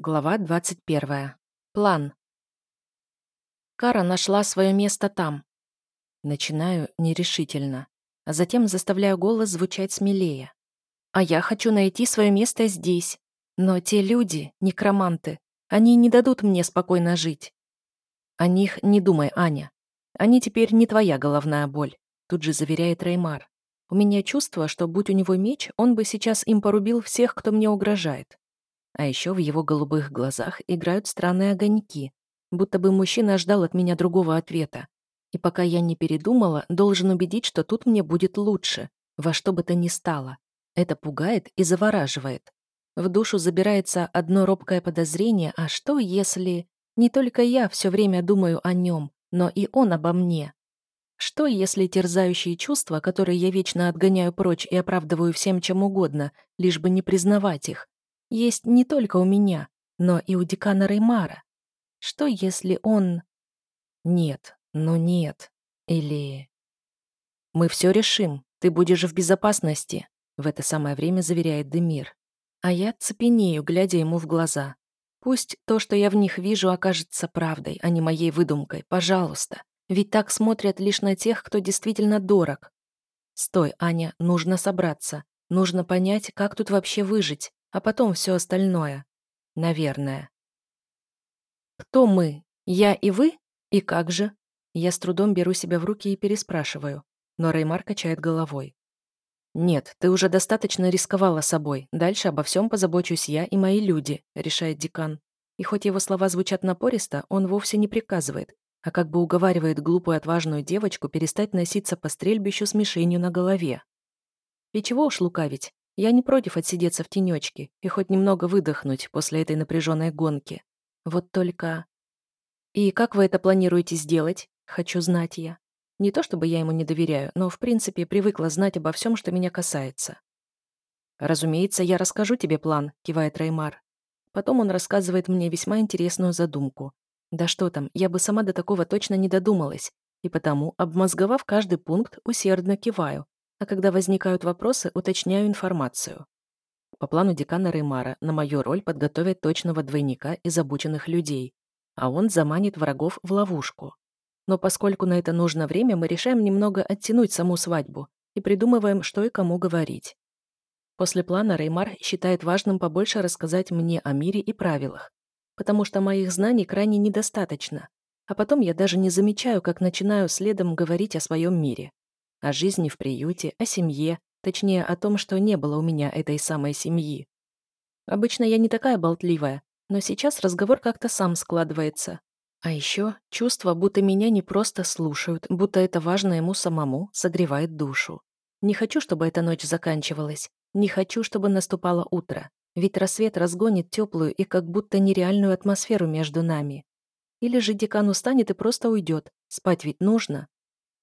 Глава 21. План. Кара нашла свое место там. Начинаю нерешительно, а затем заставляю голос звучать смелее. А я хочу найти свое место здесь. Но те люди, некроманты, они не дадут мне спокойно жить. О них не думай, Аня. Они теперь не твоя головная боль, тут же заверяет Реймар. У меня чувство, что будь у него меч, он бы сейчас им порубил всех, кто мне угрожает. А еще в его голубых глазах играют странные огоньки, будто бы мужчина ждал от меня другого ответа. И пока я не передумала, должен убедить, что тут мне будет лучше, во что бы то ни стало. Это пугает и завораживает. В душу забирается одно робкое подозрение, а что если... Не только я все время думаю о нем, но и он обо мне. Что, если терзающие чувства, которые я вечно отгоняю прочь и оправдываю всем чем угодно, лишь бы не признавать их, есть не только у меня, но и у декана Реймара. Что, если он... Нет, ну нет. Или... Мы все решим, ты будешь в безопасности, в это самое время заверяет Демир. А я цепенею, глядя ему в глаза. Пусть то, что я в них вижу, окажется правдой, а не моей выдумкой, пожалуйста. Ведь так смотрят лишь на тех, кто действительно дорог. Стой, Аня, нужно собраться. Нужно понять, как тут вообще выжить а потом все остальное. Наверное. Кто мы? Я и вы? И как же? Я с трудом беру себя в руки и переспрашиваю, но Реймар качает головой. «Нет, ты уже достаточно рисковала собой. Дальше обо всем позабочусь я и мои люди», — решает декан. И хоть его слова звучат напористо, он вовсе не приказывает, а как бы уговаривает глупую отважную девочку перестать носиться по стрельбищу с мишенью на голове. И чего уж лукавить, я не против отсидеться в тенечке и хоть немного выдохнуть после этой напряженной гонки. Вот только... И как вы это планируете сделать? Хочу знать я. Не то чтобы я ему не доверяю, но в принципе привыкла знать обо всем, что меня касается. «Разумеется, я расскажу тебе план», — кивает Реймар. Потом он рассказывает мне весьма интересную задумку. Да что там, я бы сама до такого точно не додумалась. И потому, обмозговав каждый пункт, усердно киваю, а когда возникают вопросы, уточняю информацию. По плану декана Реймара на мою роль подготовят точного двойника из обученных людей, а он заманит врагов в ловушку. Но поскольку на это нужно время, мы решаем немного оттянуть саму свадьбу и придумываем, что и кому говорить. После плана Реймар считает важным побольше рассказать мне о мире и правилах, потому что моих знаний крайне недостаточно, а потом я даже не замечаю, как начинаю следом говорить о своем мире о жизни в приюте, о семье, точнее, о том, что не было у меня этой самой семьи. Обычно я не такая болтливая, но сейчас разговор как-то сам складывается. А еще чувство, будто меня не просто слушают, будто это важно ему самому, согревает душу. Не хочу, чтобы эта ночь заканчивалась. Не хочу, чтобы наступало утро. Ведь рассвет разгонит теплую и как будто нереальную атмосферу между нами. Или же декан устанет и просто уйдет. Спать ведь нужно.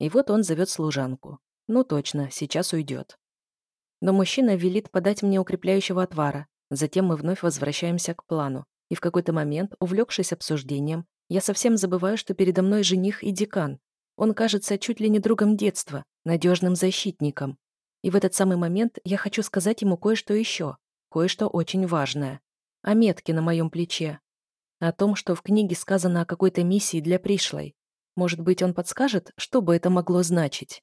И вот он зовет служанку. Ну точно, сейчас уйдет. Но мужчина велит подать мне укрепляющего отвара. Затем мы вновь возвращаемся к плану. И в какой-то момент, увлекшись обсуждением, я совсем забываю, что передо мной жених и декан. Он кажется чуть ли не другом детства, надежным защитником. И в этот самый момент я хочу сказать ему кое-что еще, кое-что очень важное. О метке на моем плече. О том, что в книге сказано о какой-то миссии для пришлой. Может быть, он подскажет, что бы это могло значить?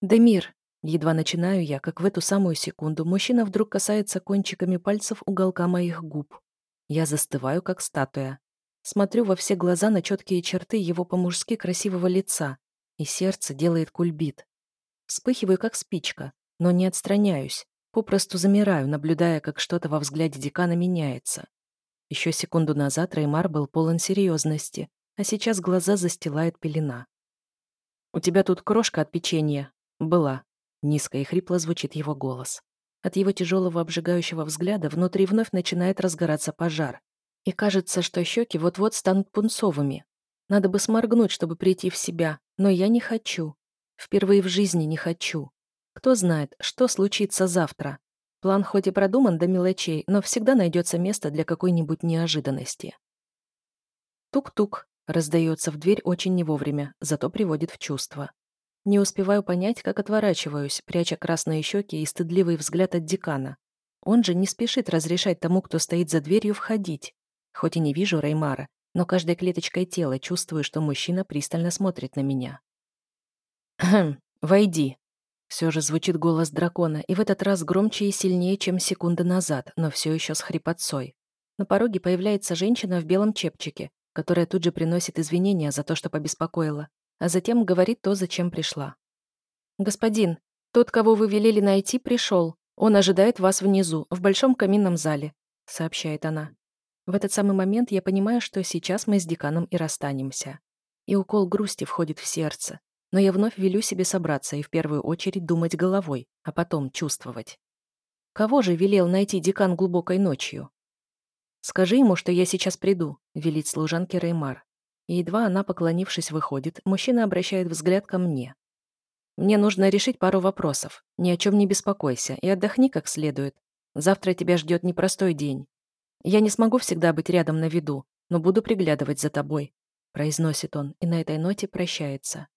«Демир», едва начинаю я, как в эту самую секунду мужчина вдруг касается кончиками пальцев уголка моих губ. Я застываю, как статуя. Смотрю во все глаза на четкие черты его по-мужски красивого лица, и сердце делает кульбит. Вспыхиваю, как спичка, но не отстраняюсь, попросту замираю, наблюдая, как что-то во взгляде декана меняется. Еще секунду назад Реймар был полон серьезности, а сейчас глаза застилает пелена. «У тебя тут крошка от печенья?» «Была». Низко и хрипло звучит его голос. От его тяжелого обжигающего взгляда внутри вновь начинает разгораться пожар. И кажется, что щеки вот-вот станут пунцовыми. Надо бы сморгнуть, чтобы прийти в себя, но я не хочу. Впервые в жизни не хочу. Кто знает, что случится завтра. План хоть и продуман до мелочей, но всегда найдется место для какой-нибудь неожиданности. Тук-тук. Раздается в дверь очень не вовремя, зато приводит в чувство. Не успеваю понять, как отворачиваюсь, пряча красные щеки и стыдливый взгляд от декана. Он же не спешит разрешать тому, кто стоит за дверью, входить. Хоть и не вижу Реймара, но каждой клеточкой тела чувствую, что мужчина пристально смотрит на меня. «Хм, войди», все же звучит голос дракона, и в этот раз громче и сильнее, чем секунды назад, но все еще с хрипотцой. На пороге появляется женщина в белом чепчике, которая тут же приносит извинения за то, что побеспокоила, а затем говорит то, зачем пришла. «Господин, тот, кого вы велели найти, пришел. Он ожидает вас внизу, в большом каминном зале», — сообщает она. В этот самый момент я понимаю, что сейчас мы с деканом и расстанемся. И укол грусти входит в сердце, но я вновь велю себе собраться и в первую очередь думать головой, а потом чувствовать. Кого же велел найти декан глубокой ночью? «Скажи ему, что я сейчас приду», — велит служанке Реймар. И едва она, поклонившись, выходит, мужчина обращает взгляд ко мне. «Мне нужно решить пару вопросов. Ни о чем не беспокойся и отдохни как следует. Завтра тебя ждет непростой день. Я не смогу всегда быть рядом на виду, но буду приглядывать за тобой», — произносит он и на этой ноте прощается.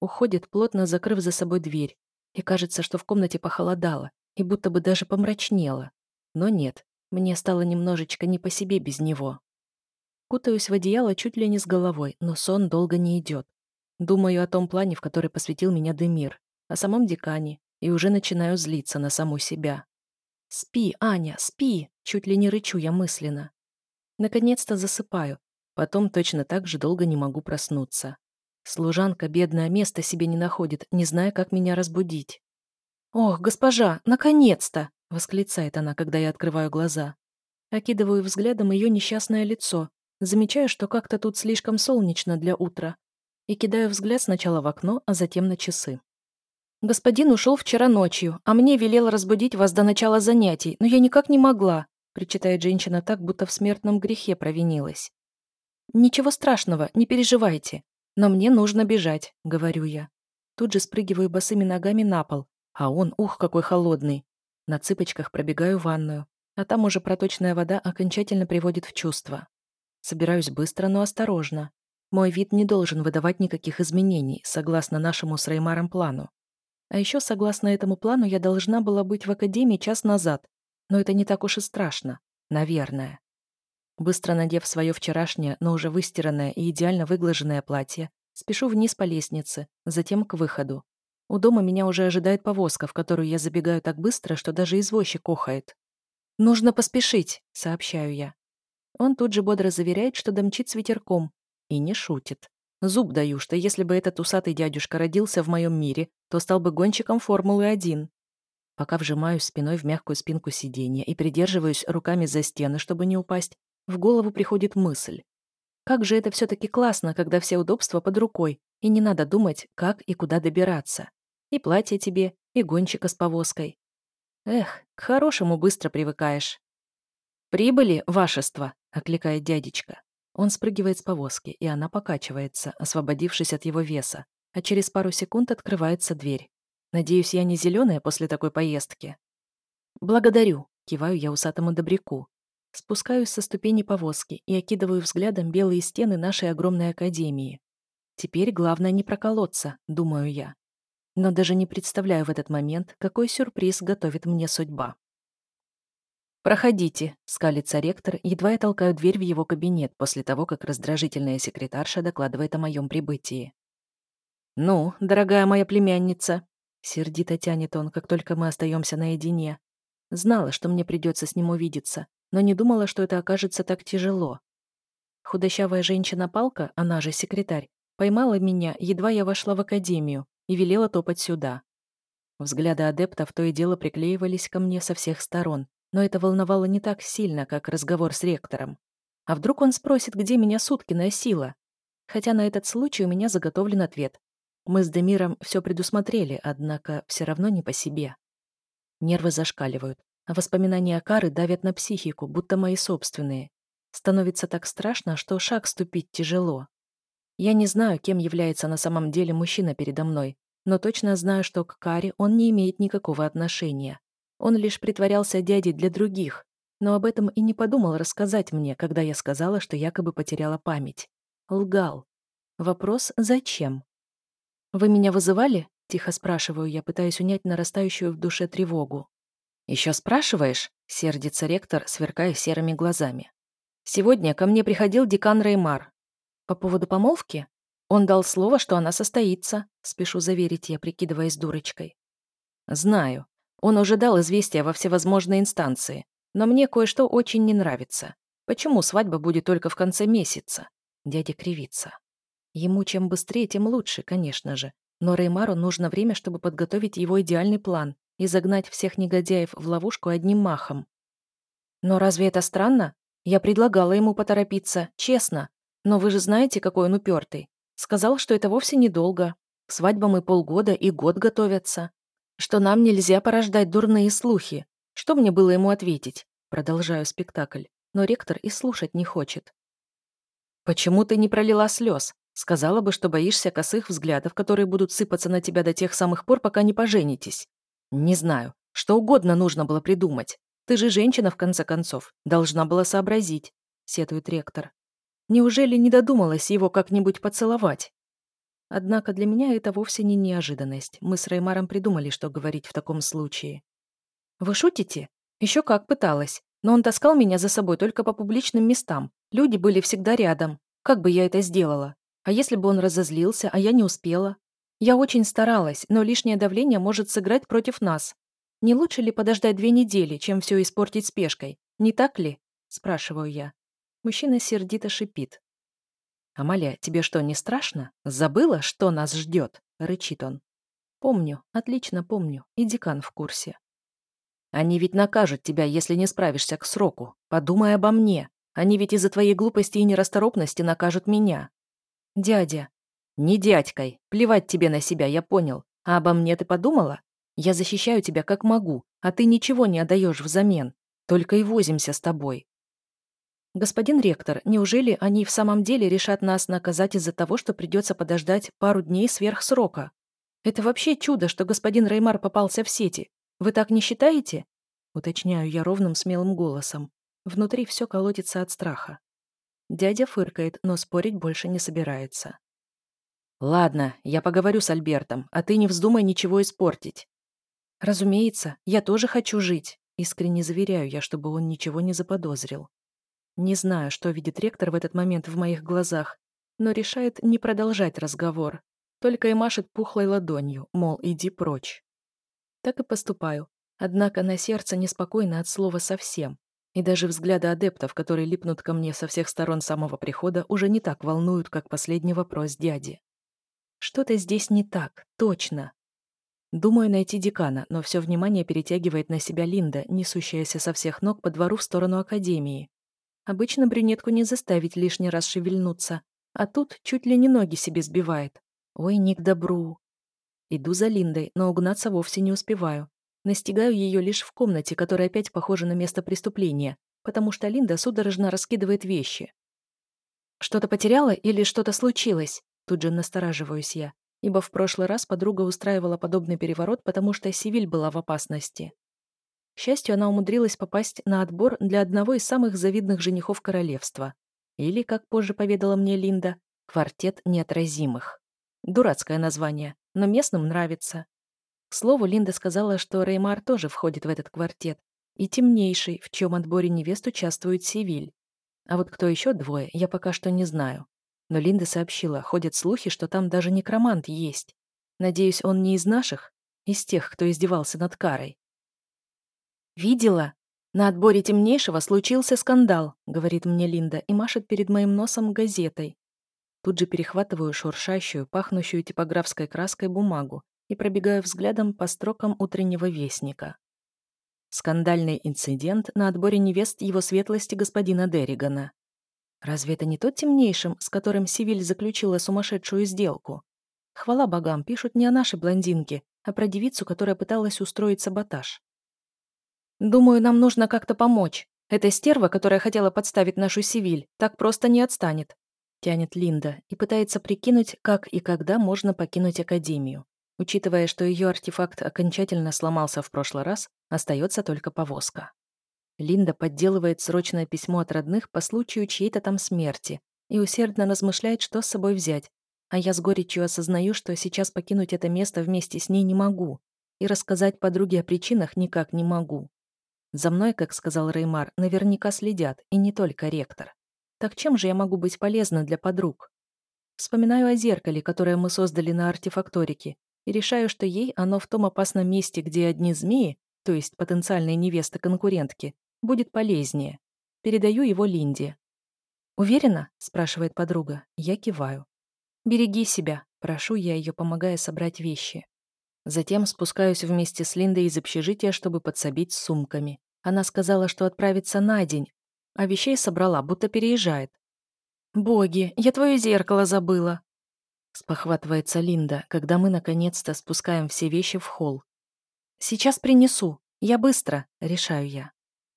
Уходит, плотно закрыв за собой дверь, и кажется, что в комнате похолодало, и будто бы даже помрачнело. Но нет, мне стало немножечко не по себе без него. Кутаюсь в одеяло чуть ли не с головой, но сон долго не идет. Думаю о том плане, в который посвятил меня Демир, о самом декане, и уже начинаю злиться на саму себя. «Спи, Аня, спи!» — чуть ли не рычу я мысленно. Наконец-то засыпаю, потом точно так же долго не могу проснуться. Служанка, бедное место себе не находит, не зная, как меня разбудить. «Ох, госпожа, наконец-то!» — восклицает она, когда я открываю глаза. Окидываю взглядом ее несчастное лицо, замечаю, что как-то тут слишком солнечно для утра, и кидаю взгляд сначала в окно, а затем на часы. «Господин ушел вчера ночью, а мне велел разбудить вас до начала занятий, но я никак не могла», причитает женщина так, будто в смертном грехе провинилась. «Ничего страшного, не переживайте. «Но мне нужно бежать», — говорю я. Тут же спрыгиваю босыми ногами на пол, а он, ух, какой холодный. На цыпочках пробегаю ванную, а там уже проточная вода окончательно приводит в чувство. Собираюсь быстро, но осторожно. Мой вид не должен выдавать никаких изменений, согласно нашему с Реймаром плану. А еще, согласно этому плану, я должна была быть в академии час назад, но это не так уж и страшно. Наверное. Быстро надев свое вчерашнее, но уже выстиранное и идеально выглаженное платье, спешу вниз по лестнице, затем к выходу. У дома меня уже ожидает повозка, в которую я забегаю так быстро, что даже извозчик охает. «Нужно поспешить», — сообщаю я. Он тут же бодро заверяет, что домчит с ветерком. И не шутит. Зуб даю, что если бы этот усатый дядюшка родился в моем мире, то стал бы гонщиком Формулы-1. Пока вжимаюсь спиной в мягкую спинку сиденья и придерживаюсь руками за стены, чтобы не упасть, в голову приходит мысль. Как же это все-таки классно, когда все удобства под рукой, и не надо думать, как и куда добираться. И платье тебе, и гонщика с повозкой. Эх, к хорошему быстро привыкаешь. «Прибыли, вашество!» — окликает дядечка. Он спрыгивает с повозки, и она покачивается, освободившись от его веса, а через пару секунд открывается дверь. Надеюсь, я не зеленая после такой поездки. «Благодарю», — киваю я усатому добряку. Спускаюсь со ступени повозки и окидываю взглядом белые стены нашей огромной академии. Теперь главное не проколоться, думаю я. Но даже не представляю в этот момент, какой сюрприз готовит мне судьба. «Проходите», — скалится ректор, едва я толкаю дверь в его кабинет после того, как раздражительная секретарша докладывает о моем прибытии. «Ну, дорогая моя племянница», — сердито тянет он, как только мы остаемся наедине. Знала, что мне придется с ним увидеться, но не думала, что это окажется так тяжело. Худощавая женщина-палка, она же секретарь, поймала меня, едва я вошла в академию, и велела топать сюда. Взгляды адептов то и дело приклеивались ко мне со всех сторон, но это волновало не так сильно, как разговор с ректором. А вдруг он спросит, где меня суткиная сила? Хотя на этот случай у меня заготовлен ответ. Мы с Демиром все предусмотрели, однако все равно не по себе. Нервы зашкаливают. А воспоминания Кары давят на психику, будто мои собственные. Становится так страшно, что шаг ступить тяжело. Я не знаю, кем является на самом деле мужчина передо мной, но точно знаю, что к Каре он не имеет никакого отношения. Он лишь притворялся дядей для других, но об этом и не подумал рассказать мне, когда я сказала, что якобы потеряла память. Лгал. Вопрос «Зачем?» «Вы меня вызывали?» — тихо спрашиваю я, пытаясь унять нарастающую в душе тревогу. Еще спрашиваешь?» — сердится ректор, сверкая серыми глазами. «Сегодня ко мне приходил декан Реймар. По поводу помолвки? Он дал слово, что она состоится», — спешу заверить я, прикидываясь дурочкой. «Знаю. Он уже дал известие во всевозможные инстанции, но мне кое-что очень не нравится. Почему свадьба будет только в конце месяца?» Дядя кривится. Ему чем быстрее, тем лучше, конечно же. Но Реймару нужно время, чтобы подготовить его идеальный план и загнать всех негодяев в ловушку одним махом. Но разве это странно? Я предлагала ему поторопиться, честно. Но вы же знаете, какой он упертый. Сказал, что это вовсе недолго. К свадьбам и полгода, и год готовятся. Что нам нельзя порождать дурные слухи. Что мне было ему ответить? Продолжаю спектакль. Но ректор и слушать не хочет. «Почему ты не пролила слез? Сказала бы, что боишься косых взглядов, которые будут сыпаться на тебя до тех самых пор, пока не поженитесь. Не знаю, что угодно нужно было придумать. Ты же женщина, в конце концов. Должна была сообразить», — сетует ректор. «Неужели не додумалась его как-нибудь поцеловать?» Однако для меня это вовсе не неожиданность. Мы с Реймаром придумали, что говорить в таком случае. «Вы шутите? Еще как пыталась. Но он таскал меня за собой только по публичным местам. Люди были всегда рядом. Как бы я это сделала? А если бы он разозлился, а я не успела? Я очень старалась, но лишнее давление может сыграть против нас. Не лучше ли подождать две недели, чем все испортить спешкой? Не так ли? Спрашиваю я. Мужчина сердито шипит. «Амалия, тебе что, не страшно? Забыла, что нас ждет?» — рычит он. «Помню, отлично помню, и декан в курсе». «Они ведь накажут тебя, если не справишься к сроку. Подумай обо мне. Они ведь из-за твоей глупости и нерасторопности накажут меня». «Дядя». «Не дядькой. Плевать тебе на себя, я понял. А обо мне ты подумала? Я защищаю тебя как могу, а ты ничего не отдаешь взамен. Только и возимся с тобой». «Господин ректор, неужели они в самом деле решат нас наказать из-за того, что придется подождать пару дней сверх срока? Это вообще чудо, что господин Реймар попался в сети. Вы так не считаете?» Уточняю я ровным смелым голосом. Внутри все колотится от страха. Дядя фыркает, но спорить больше не собирается. «Ладно, я поговорю с Альбертом, а ты не вздумай ничего испортить». «Разумеется, я тоже хочу жить», — искренне заверяю я, чтобы он ничего не заподозрил. Не знаю, что видит ректор в этот момент в моих глазах, но решает не продолжать разговор, только и машет пухлой ладонью, мол, иди прочь. Так и поступаю, однако на сердце неспокойно от слова совсем. И даже взгляды адептов, которые липнут ко мне со всех сторон самого прихода, уже не так волнуют, как последний вопрос дяди. Что-то здесь не так, точно. Думаю найти декана, но все внимание перетягивает на себя Линда, несущаяся со всех ног по двору в сторону академии. Обычно брюнетку не заставить лишний раз шевельнуться, а тут чуть ли не ноги себе сбивает. Ой, не к добру. Иду за Линдой, но угнаться вовсе не успеваю. Настигаю ее лишь в комнате, которая опять похожа на место преступления, потому что Линда судорожно раскидывает вещи. «Что-то потеряла или что-то случилось?» Тут же настораживаюсь я, ибо в прошлый раз подруга устраивала подобный переворот, потому что Сивиль была в опасности. К счастью, она умудрилась попасть на отбор для одного из самых завидных женихов королевства. Или, как позже поведала мне Линда, «Квартет неотразимых». Дурацкое название, но местным нравится. К слову, Линда сказала, что Реймар тоже входит в этот квартет, и темнейший, в чем отборе невест участвует Сивиль. А вот кто еще двое, я пока что не знаю. Но Линда сообщила, ходят слухи, что там даже некромант есть. Надеюсь, он не из наших? Из тех, кто издевался над Карой. «Видела? На отборе темнейшего случился скандал», — говорит мне Линда и машет перед моим носом газетой. Тут же перехватываю шуршащую, пахнущую типографской краской бумагу и пробегаю взглядом по строкам утреннего вестника. Скандальный инцидент на отборе невест его светлости господина Дерригана. Разве это не тот темнейшим, с которым Сивиль заключила сумасшедшую сделку? Хвала богам, пишут не о нашей блондинке, а про девицу, которая пыталась устроить саботаж. «Думаю, нам нужно как-то помочь. Эта стерва, которая хотела подставить нашу Сивиль, так просто не отстанет», тянет Линда и пытается прикинуть, как и когда можно покинуть Академию. Учитывая, что ее артефакт окончательно сломался в прошлый раз, остается только повозка. Линда подделывает срочное письмо от родных по случаю чьей-то там смерти и усердно размышляет, что с собой взять. А я с горечью осознаю, что сейчас покинуть это место вместе с ней не могу и рассказать подруге о причинах никак не могу. За мной, как сказал Реймар, наверняка следят, и не только ректор. Так чем же я могу быть полезна для подруг? Вспоминаю о зеркале, которое мы создали на артефакторике, и решаю, что ей оно в том опасном месте, где одни змеи, то есть потенциальные невесты конкурентки, будет полезнее. Передаю его Линде. «Уверена?» – спрашивает подруга. Я киваю. «Береги себя», – прошу я ее, помогая собрать вещи. Затем спускаюсь вместе с Линдой из общежития, чтобы подсобить с сумками. Она сказала, что отправится на день, а вещей собрала, будто переезжает. «Боги, я твое зеркало забыла!» Спохватывается Линда, когда мы наконец-то спускаем все вещи в холл. «Сейчас принесу. Я быстро», — решаю я.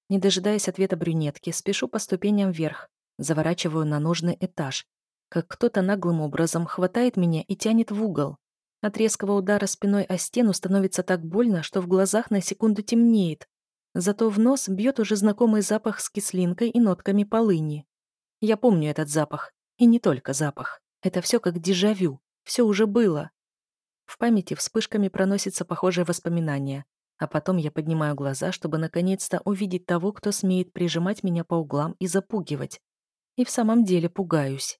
Не дожидаясь ответа брюнетки, спешу по ступеням вверх, заворачиваю на нужный этаж, как кто-то наглым образом хватает меня и тянет в угол. От резкого удара спиной о стену становится так больно, что в глазах на секунду темнеет. Зато в нос бьет уже знакомый запах с кислинкой и нотками полыни. Я помню этот запах. И не только запах. Это все как дежавю. Все уже было. В памяти вспышками проносится похожее воспоминание. А потом я поднимаю глаза, чтобы наконец-то увидеть того, кто смеет прижимать меня по углам и запугивать. И в самом деле пугаюсь.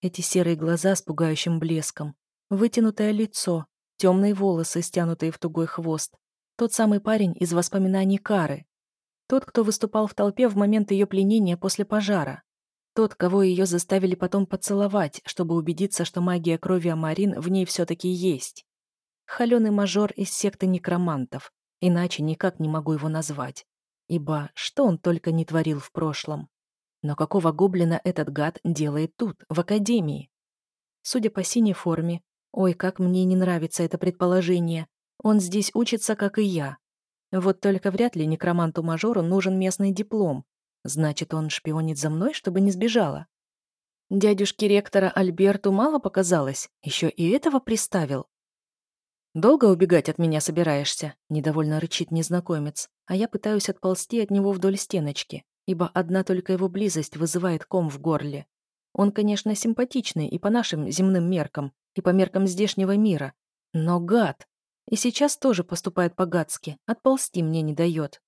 Эти серые глаза с пугающим блеском, Вытянутое лицо, темные волосы, стянутые в тугой хвост. Тот самый парень из воспоминаний Кары. Тот, кто выступал в толпе в момент ее пленения после пожара. Тот, кого ее заставили потом поцеловать, чтобы убедиться, что магия крови Амарин в ней все-таки есть. Холеный мажор из секты некромантов. Иначе никак не могу его назвать. Ибо что он только не творил в прошлом. Но какого гоблина этот гад делает тут, в академии? Судя по синей форме, Ой, как мне не нравится это предположение. Он здесь учится, как и я. Вот только вряд ли некроманту-мажору нужен местный диплом. Значит, он шпионит за мной, чтобы не сбежала. Дядюшке ректора Альберту мало показалось, еще и этого приставил. «Долго убегать от меня собираешься?» – недовольно рычит незнакомец, а я пытаюсь отползти от него вдоль стеночки, ибо одна только его близость вызывает ком в горле. Он, конечно, симпатичный и по нашим земным меркам, и по меркам здешнего мира. Но гад! И сейчас тоже поступает по-гадски, отползти мне не дает.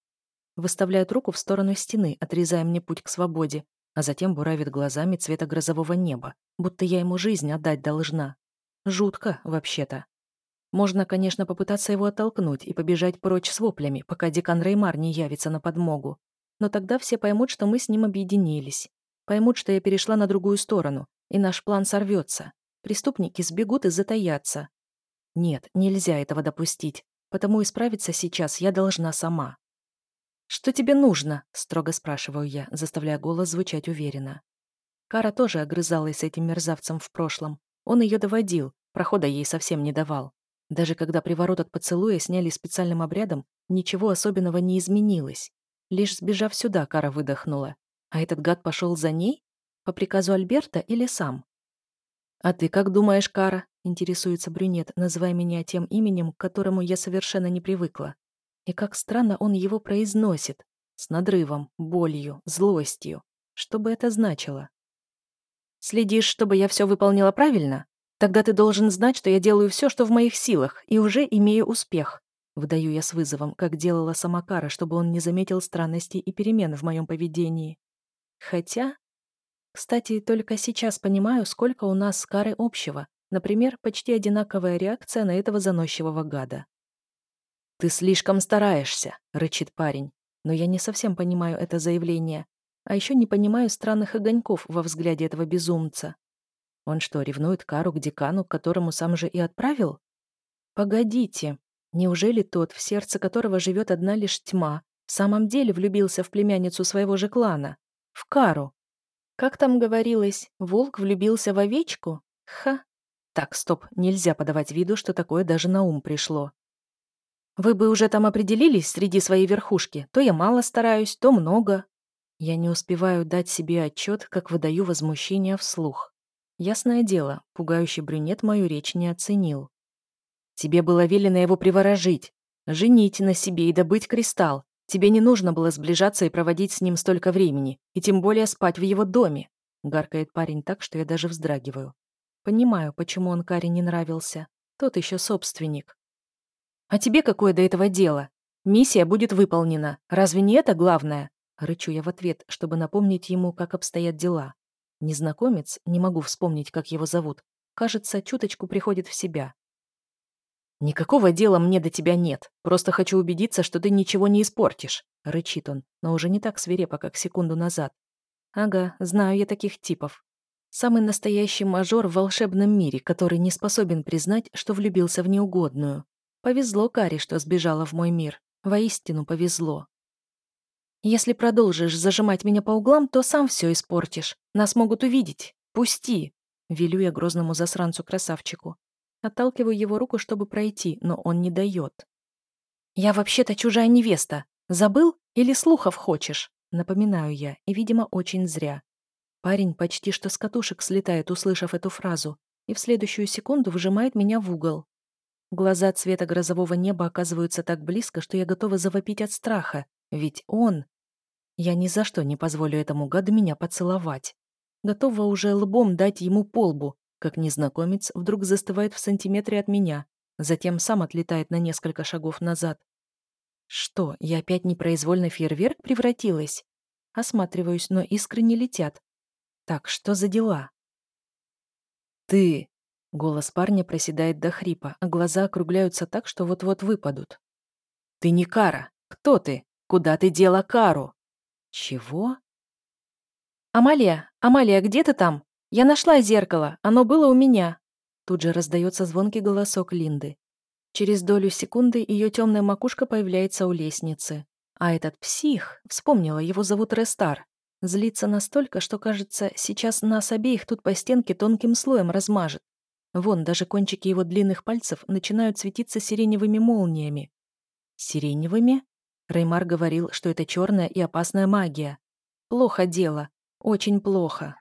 Выставляет руку в сторону стены, отрезая мне путь к свободе, а затем буравит глазами цвета грозового неба, будто я ему жизнь отдать должна. Жутко, вообще-то. Можно, конечно, попытаться его оттолкнуть и побежать прочь с воплями, пока декан Реймар не явится на подмогу. Но тогда все поймут, что мы с ним объединились. Поймут, что я перешла на другую сторону, и наш план сорвется. Преступники сбегут и затаятся. Нет, нельзя этого допустить, потому исправиться сейчас я должна сама. «Что тебе нужно?» – строго спрашиваю я, заставляя голос звучать уверенно. Кара тоже огрызалась с этим мерзавцем в прошлом. Он ее доводил, прохода ей совсем не давал. Даже когда приворот от поцелуя сняли специальным обрядом, ничего особенного не изменилось. Лишь сбежав сюда, Кара выдохнула. А этот гад пошел за ней? По приказу Альберта или сам? «А ты как думаешь, Кара?» — интересуется брюнет, называя меня тем именем, к которому я совершенно не привыкла. И как странно он его произносит. С надрывом, болью, злостью. Что бы это значило? «Следишь, чтобы я все выполнила правильно? Тогда ты должен знать, что я делаю все, что в моих силах, и уже имею успех». Выдаю я с вызовом, как делала сама Кара, чтобы он не заметил странностей и перемен в моем поведении. Хотя кстати, только сейчас понимаю, сколько у нас с Карой общего. Например, почти одинаковая реакция на этого заносчивого гада. «Ты слишком стараешься», — рычит парень. Но я не совсем понимаю это заявление. А еще не понимаю странных огоньков во взгляде этого безумца. Он что, ревнует Кару к декану, к которому сам же и отправил? Погодите, неужели тот, в сердце которого живет одна лишь тьма, в самом деле влюбился в племянницу своего же клана? В Кару? Как там говорилось, волк влюбился в овечку? Ха! Так, стоп, нельзя подавать виду, что такое даже на ум пришло. Вы бы уже там определились среди своей верхушки. То я мало стараюсь, то много. Я не успеваю дать себе отчет, как выдаю возмущение вслух. Ясное дело, пугающий брюнет мою речь не оценил. Тебе было велено его приворожить, женить на себе и добыть кристалл. Тебе не нужно было сближаться и проводить с ним столько времени, и тем более спать в его доме», — гаркает парень так, что я даже вздрагиваю. Понимаю, почему он Каре не нравился. Тот еще собственник. «А тебе какое до этого дело?» Миссия будет выполнена. Разве не это главное? Рычу я в ответ, чтобы напомнить ему, как обстоят дела. Незнакомец, не могу вспомнить, как его зовут, кажется, чуточку приходит в себя. «Никакого дела мне до тебя нет. Просто хочу убедиться, что ты ничего не испортишь», — рычит он, но уже не так свирепо, как секунду назад. «Ага, знаю я таких типов. Самый настоящий мажор в волшебном мире, который не способен признать, что влюбился в неугодную. Повезло Кари, что сбежала в мой мир. Воистину повезло. Если продолжишь зажимать меня по углам, то сам все испортишь. Нас могут увидеть. Пусти!» Велю я грозному засранцу-красавчику. Отталкиваю его руку, чтобы пройти, но он не дает. «Я вообще-то чужая невеста. Забыл? Или слухов хочешь?» Напоминаю я, и, видимо, очень зря. Парень почти что с катушек слетает, услышав эту фразу, и в следующую секунду выжимает меня в угол. Глаза цвета грозового неба оказываются так близко, что я готова завопить от страха, ведь он я ни за что не позволю этому гаду меня поцеловать. Готова уже лбом дать ему полбу, как незнакомец вдруг застывает в сантиметре от меня, затем сам отлетает на несколько шагов назад. Что, я опять непроизвольно фейерверк превратилась? Осматриваюсь, но искры не летят. Так, что за дела? «Ты!» Голос парня проседает до хрипа, а глаза округляются так, что вот-вот выпадут. «Ты не Кара! Кто ты? Куда ты дела Кару?» «Чего?» «Амалия! Амалия, где ты там? Я нашла зеркало, оно было у меня!» Тут же раздается звонкий голосок Линды. Через долю секунды ее темная макушка появляется у лестницы. А этот псих, вспомнила, его зовут Рестар, злится настолько, что, кажется, сейчас нас обеих тут по стенке тонким слоем размажет. Вон, даже кончики его длинных пальцев начинают светиться сиреневыми молниями. Сиреневыми? Реймар говорил, что это черная и опасная магия. Плохо дело. Очень плохо.